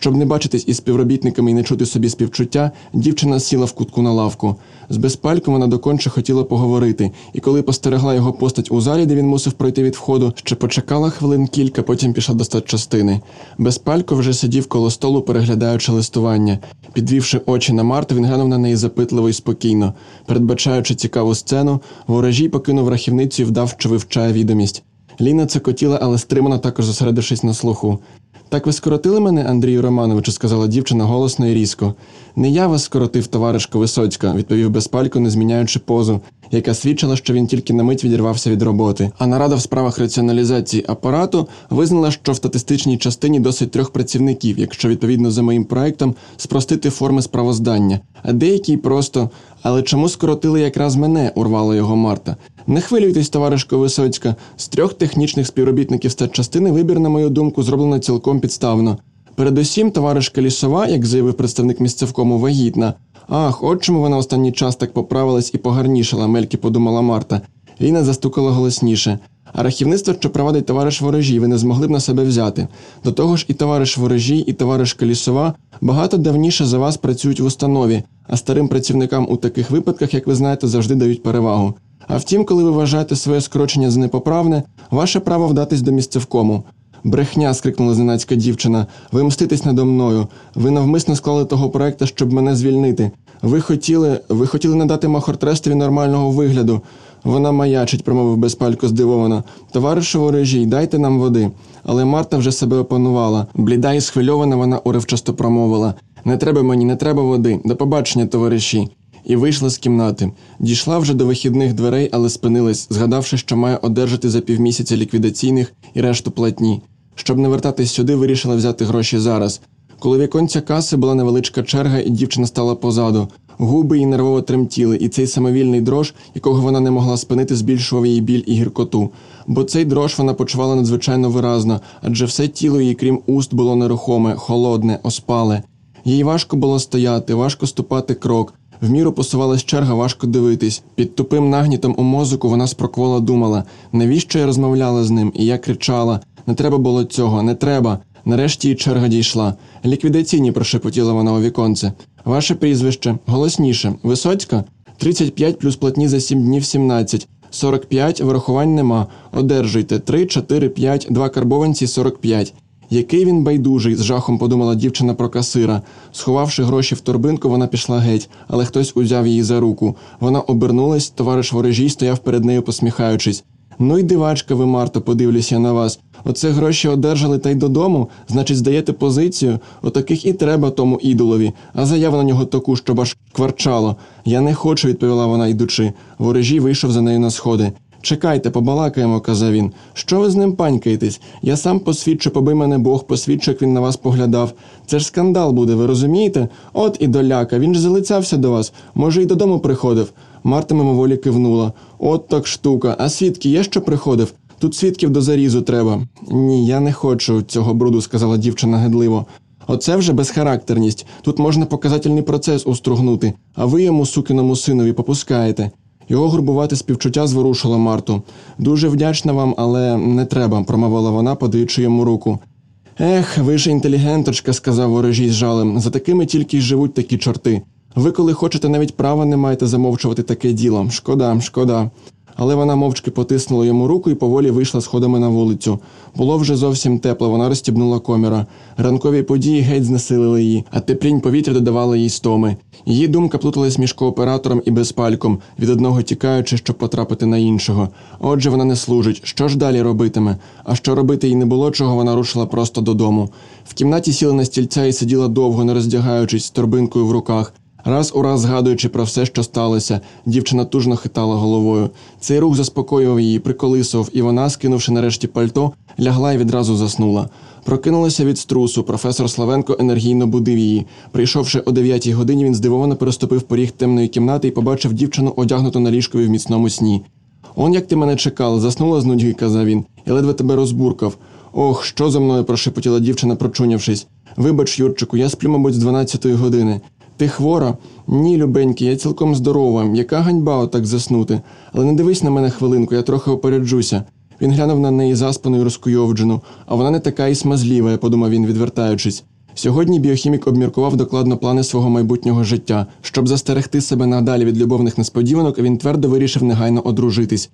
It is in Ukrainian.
Щоб не бачитись із співробітниками і не чути собі співчуття, дівчина сіла в кутку на лавку. З безпальком вона доконче хотіла поговорити, і коли постерегла його постать у залі, де він мусив пройти від входу, ще почекала хвилин кілька, потім пішла до статчастини. Безпалько вже сидів коло столу, переглядаючи листування. Підвівши очі на Марту, він глянув на неї запитливо і спокійно. Передбачаючи цікаву сцену, ворожій покинув рахівницю і вдав, що вивчає відомість. Ліна цокотіла, але стримано також зосередившись на слуху. Так ви скоротили мене, Андрію Романовичу, сказала дівчина голосно і різко. Не я вас скоротив, товаришко Висоцька, відповів безпалько, не зміняючи позу, яка свідчила, що він тільки на мить відірвався від роботи. А нарада в справах раціоналізації апарату визнала, що в статистичній частині досить трьох працівників, якщо відповідно за моїм проектом спростити форми справоздання, а деякі просто. Але чому скоротили якраз мене? урвала його Марта. Не хвилюйтесь, товаришко Висоцька. З трьох технічних співробітників статчастини вибір, на мою думку, зроблено цілком підставно. Передусім, товаришка лісова, як заявив представник місцевкому, вагітна. Ах, от чому вона останній час так поправилась і погарнішала, мельки подумала Марта. Ліна застукала голосніше. А рахівництво, що проводить товариш ворожій, ви не змогли б на себе взяти. До того ж, і товариш ворожій, і товаришка лісова багато давніше за вас працюють в установі, а старим працівникам у таких випадках, як ви знаєте, завжди дають перевагу. А втім, коли ви вважаєте своє скорочення за непоправне, ваше право вдатись до місцевкому. Брехня. скрикнула зненацька дівчина. Ви мститесь надо мною. Ви навмисно склали того проекта, щоб мене звільнити. Ви хотіли, ви хотіли надати Махортрестові нормального вигляду. Вона маячить, промовив безпалько здивовано. Товаришу ворожій, дайте нам води. Але Марта вже себе опанувала. Бліда і схвильована, вона уривчасто промовила: Не треба мені, не треба води. До побачення, товариші. І вийшла з кімнати. Дійшла вже до вихідних дверей, але спинилась, згадавши, що має одержати за півмісяця ліквідаційних і решту платні. Щоб не вертатись сюди, вирішила взяти гроші зараз. Коли віконця каси була невеличка черга, і дівчина стала позаду. Губи її нервово тремтіли, і цей самовільний дрож, якого вона не могла спинити, збільшував її біль і гіркоту. Бо цей дрож вона почувала надзвичайно виразно, адже все тіло її, крім уст, було нерухоме, холодне, оспале. Їй важко було стояти, важко ступати крок. В міру посувалась черга, важко дивитись. Під тупим нагнітом у мозоку вона спроквола думала, навіщо я розмовляла з ним, і я кричала: не треба було цього, не треба. Нарешті її черга дійшла. Ліквідаційні прошепотіла вона у віконце. Ваше прізвище голосніше. Висоцька? 35 плюс платні за 7 днів 17. 45, врахувань нема. Одержуйте 3, 4, 5, 2 карбованці 45. Який він байдужий, з жахом подумала дівчина про касира. Сховавши гроші в торбинку, вона пішла геть, але хтось узяв її за руку. Вона обернулась, товариш ворожій стояв перед нею, посміхаючись. Ну й дивачка ви, Марто, подивлюсь я на вас. Оце гроші одержали та й додому, значить, здаєте позицію. Отаких і треба тому ідолові, а заяву на нього таку, щоб аж кварчало. Я не хочу, відповіла вона, йдучи. Ворожій вийшов за нею на сходи. Чекайте, побалакаємо, казав він. Що ви з ним панькаєтесь? Я сам посвідчу, поби мене Бог, посвідчу, як він на вас поглядав. Це ж скандал буде, ви розумієте? От і доляка, він ж залицявся до вас. Може, й додому приходив. Марта мимоволі кивнула. От так штука. А свідки є, що приходив? Тут свідків до зарізу треба. Ні, я не хочу цього бруду, сказала дівчина гидливо. Оце вже безхарактерність. Тут можна показательний процес устругнути, а ви йому, сукиному синові, попускаєте. Його грубувати співчуття зворушило Марту. Дуже вдячна вам, але не треба, промовила вона, подаючи йому руку. Ех, ви ж інтелігенточка, сказав ворожій з жалем. За такими тільки й живуть такі чорти. Ви, коли хочете, навіть права не маєте замовчувати таке діло. Шкода, шкода. Але вона мовчки потиснула йому руку і поволі вийшла сходами на вулицю. Було вже зовсім тепло, вона розстібнула коміра. Ранкові події геть знесилили її, а теплінь повітря додавала їй стоми. Її думка плуталась між кооператором і безпальком, від одного тікаючи, щоб потрапити на іншого. Отже, вона не служить. Що ж далі робитиме? А що робити їй не було, чого вона рушила просто додому. В кімнаті сіла на стільця і сиділа довго, не роздягаючись, з торбинкою в руках. Раз у раз згадуючи про все, що сталося, дівчина тужно хитала головою. Цей рух заспокоював її, приколисував, і вона, скинувши нарешті пальто, лягла і відразу заснула. Прокинулася від струсу. Професор Славенко енергійно будив її. Прийшовши о 9 годині, він здивовано переступив поріг темної кімнати і побачив дівчину, одягнуту на ліжкові в міцному сні. Он як ти мене чекала, заснула з нудьги, казав він, і ледве тебе розбуркав. Ох, що за мною прошепотіла дівчина, прочунявшись. Вибач, Юрчику, я сплю, мабуть, з 12-ї години. Ти хвора? Ні, любенький, я цілком здорова. Яка ганьба отак заснути. Але не дивись на мене хвилинку, я трохи опереджуся. Він глянув на неї заспану і розкуйовджену, а вона не така і смазліва, подумав він, відвертаючись. Сьогодні біохімік обміркував докладно плани свого майбутнього життя. Щоб застерегти себе надалі від любовних несподіванок, він твердо вирішив негайно одружитись.